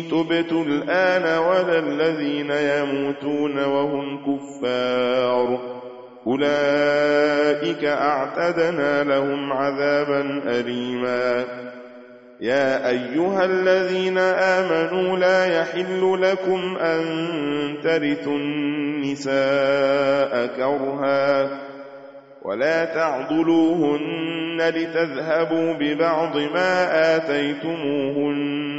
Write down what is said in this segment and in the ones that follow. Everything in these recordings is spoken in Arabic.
تبت الآن ولا الذين يموتون وهم كفار. أولئك أعتدنا لهم عذابا أليما. يا أيها الذين آمنوا لا يحل لكم أن ترثوا النساء كرها ولا تعضلوهن لتذهبوا ببعض ما آتيتموهن.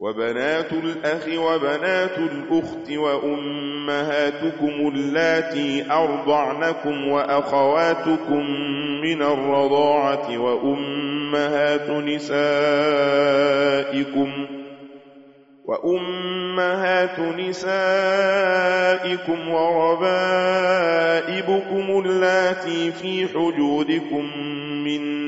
وبنات الأخ وبنات الأخت وأمهاتكم التي أرضعنكم وأخواتكم من الرضاعة وأمهات نسائكم وأمهات نسائكم وربائبكم التي في حجودكم من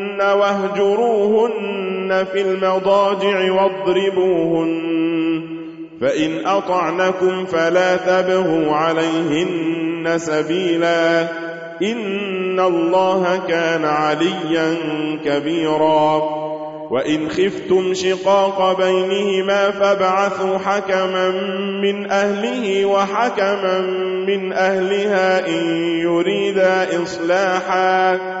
واهجروهن في المضاجع واضربوهن فإن أطعنكم فلا تبهوا عليهن سبيلا إن الله كان عليا كبيرا وإن خفتم شقاق بينهما فابعثوا حكما من أهله وحكما من أهلها إن يريدا إصلاحا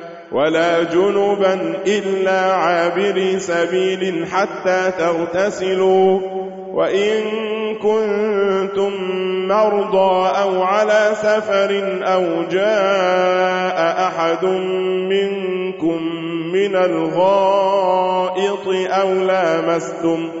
ولا جنبا إلا عابر سبيل حتى تغتسلوا. وإن كنتم مرضى أو على سفر أو جاء أحد منكم من الغائط أو لامستم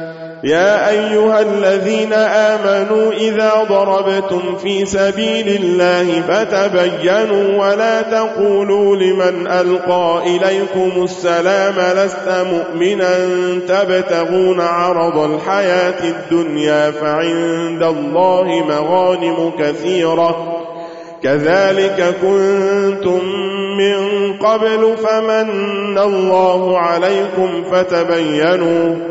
يا أيها الذين آمنوا إذا ضربتم في سبيل الله فتبينوا ولا تقولوا لمن ألقى إليكم السلام لست مؤمنا تبتغون عرض الحياة الدنيا فعند الله مغانم كثيرة كذلك كنتم من قبل فمن الله عليكم فتبينوا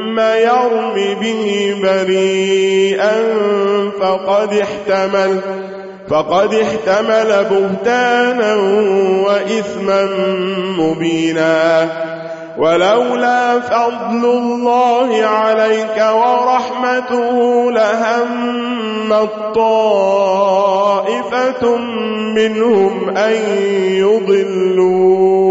ثم يرم به بريئا فقد احتمل فقد احتمل بهتانا وإثما مبينا. ولولا فضل الله عليك ورحمته لهم الطائفة منهم أن يضلون.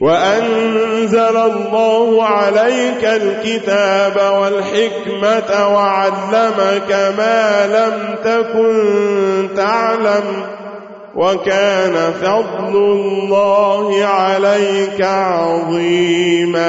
وأنزل الله عليك الكتاب والحكمة وعلمك ما لم تكن تعلم وكان فضل الله عليك عظيماً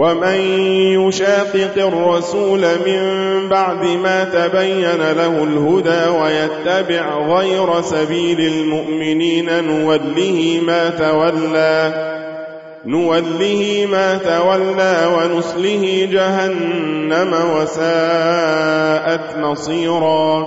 ومن يشاقق الرسول من بعد ما تبين له الهدى ويتبع غير سبيل المؤمنين نوله ما تولى نوله ما تولى ونسله جهنم وساءت مصيرا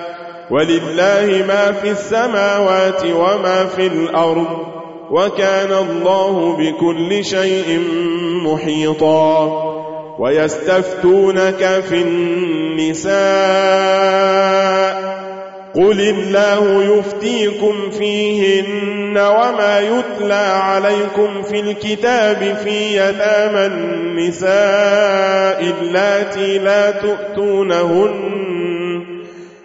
ولله ما في السماوات وما في الأرض وكان الله بكل شيء محيطا ويستفتونك في النساء قل الله يفتيكم فيهن وما يتلى عليكم في الكتاب في يتام النساء اللاتي لا تؤتونهن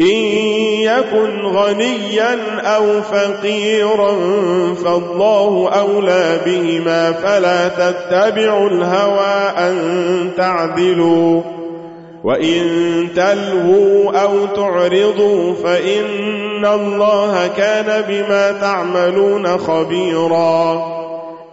إن يكن غنيا أو فقيرا فالله أولى بهما فلا تتبعوا الهوى أن تعدلوا وإن تلهوا أو تعرضوا فإن الله كان بما تعملون خبيراً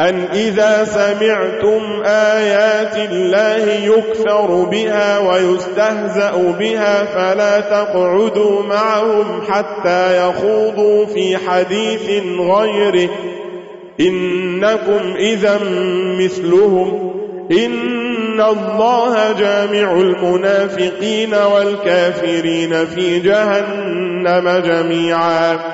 أن إذا سمعتم آيات الله يكثر بها ويستهزأ بها فلا تقعدوا معهم حتى يخوضوا في حديث غيره إنكم إذا مثلهم إن الله جامع المنافقين والكافرين في جهنم جميعاً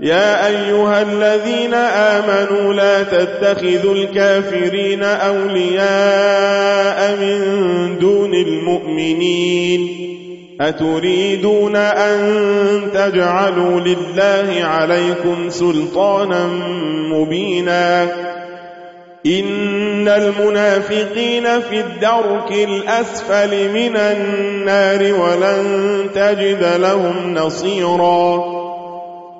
يا أيها الذين آمنوا لا تتخذوا الكافرين أولياء من دون المؤمنين أتريدون أن تجعلوا لله عليكم سلطانا مبينا إن المنافقين في الدرك الأسفل من النار ولن تجد لهم نصيراً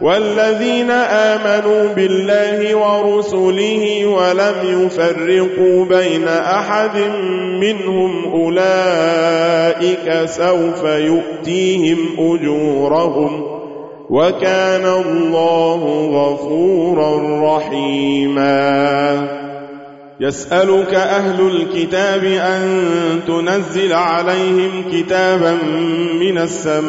والذين آمنوا بالله ورسله ولم يفرقوا بين أحد منهم أولئك سوف يؤتيهم أجورهم وكان الله غفورا رحيما يسألك أهل الكتاب أن تنزل عليهم كتابا من السماء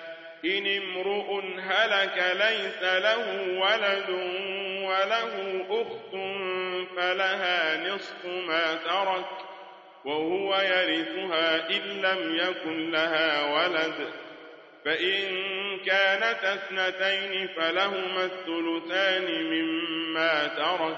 إن امرؤ هلك ليس له ولد وله أخت فلها نصف ما ترك وهو يرثها إن لم يكن لها ولد فإن كانت أثنتين فلهما الثلثان مما ترك